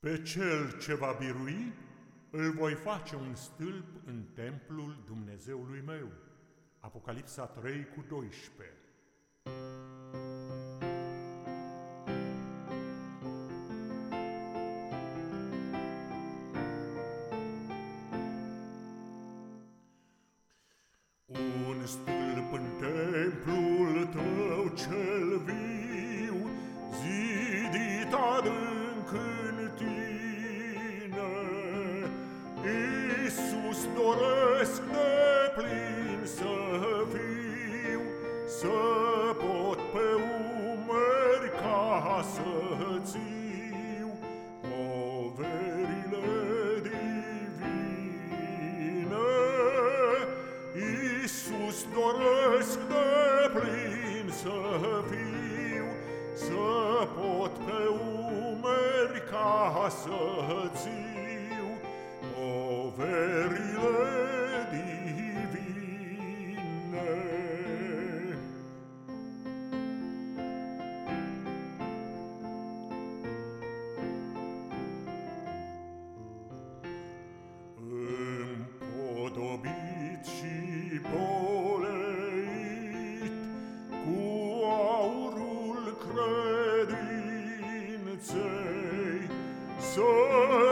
Pe cel ce va birui, îl voi face un stâlp în templul Dumnezeului meu. Apocalipsa 3 cu 12 Un stâlp casă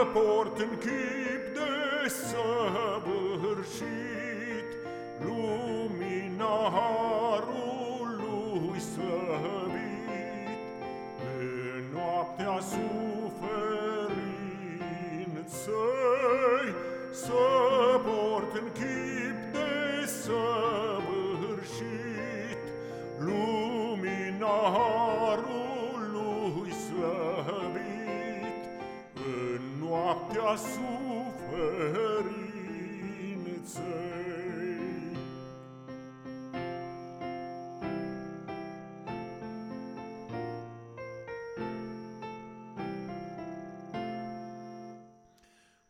port în chip de săvârșit lumina harului slăvit în noaptea suferinței, să port în chip de săvârșit noaptea suferinței.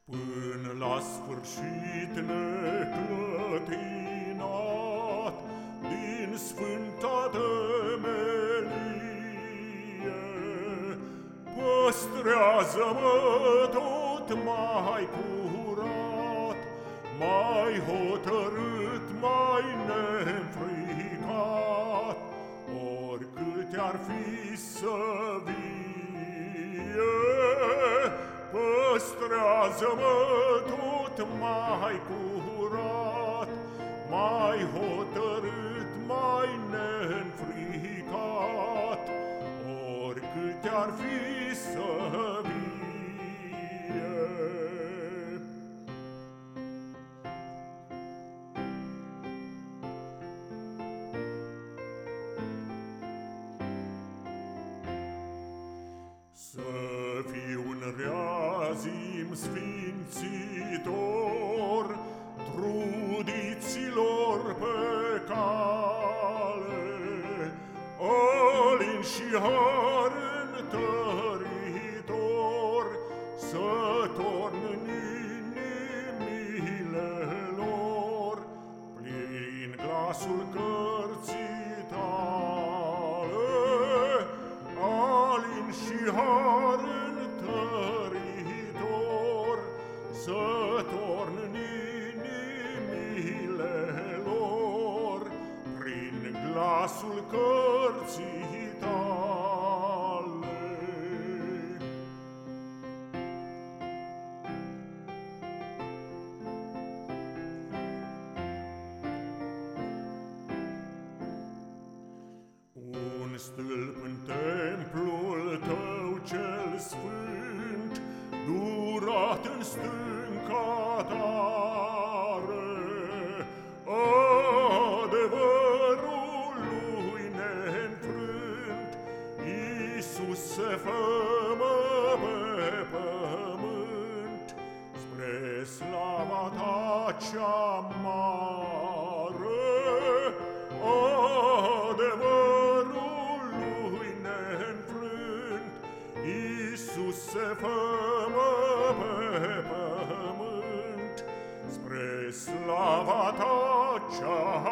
Până la sfârșit neclătinat Din sfânta temelie Păstrează-mă tot mai curat Mai hotărât, mai neînfricat Oricât ar fi să vie Păstrează-mă tot mai curat, Mai hotărât, mai neînfricat, Oricât ar fi să vie. Fiu un reazim sfințitor Trudiților pe cale Alin și har întăritor Să torn în inimile lor Plin glasul cărții tale alin și har glasul cărții tale. Un stâlp în templul tău cel sfânt, Durat în stânca tare, faccia mare adevărul lui neînfrânt Iisus se fămă pe spre slava ta cea